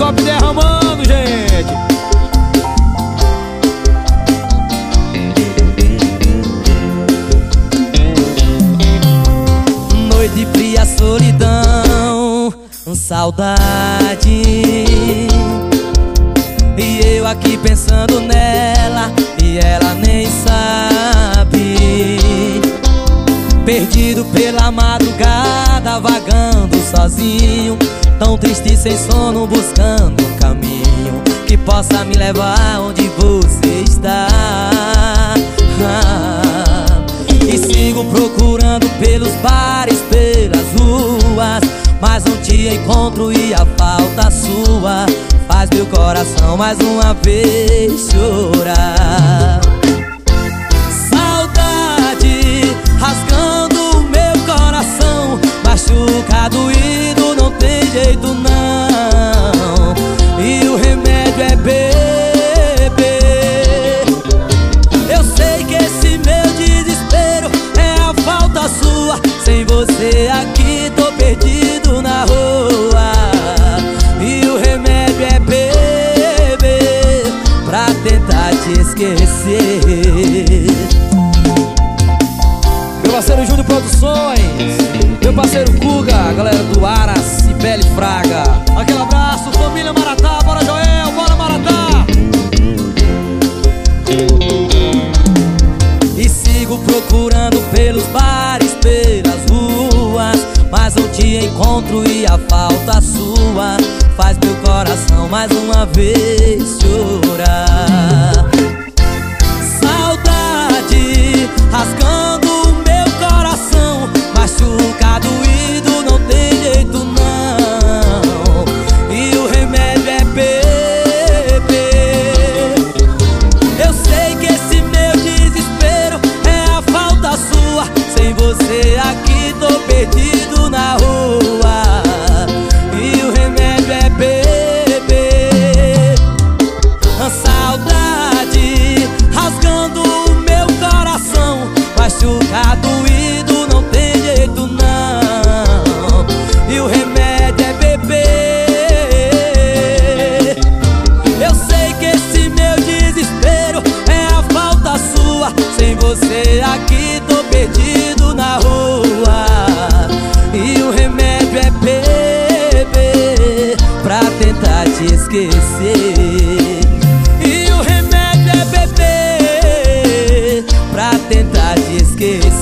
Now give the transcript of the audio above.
copo derramando, gente. Noite fria, solidão, saudade. E eu aqui pensando nela e ela nem sabe. Perdido pela madrugada, vagando sozinho Tão triste sem sono, buscando um caminho Que possa me levar onde você está. E sigo procurando pelos bares, pelas ruas Mas não te encontro e a falta sua Faz meu coração mais uma vez chorar. Saudade rasgando meu coração Machucado e jeito não. E o remédio é beber. Eu sei que esse meu desespero É a falta sua. Sem você aqui tô perdido na rua. E o remédio é beber Pra tentar te esquecer. Meu parceiro Júnior Produções Meu parceiro Kuga, galera do Aras sigo procurando pelos bares, pelas ruas, mas não te encontro e a falta sua faz meu coração mais uma vez chorar. Você aqui, tô perdido na rua. E o remédio é beber. A saudade rasgando o meu coração. Machucado e não tem jeito não. E esquecer. E o remédio é beber Pra tentar te esquecer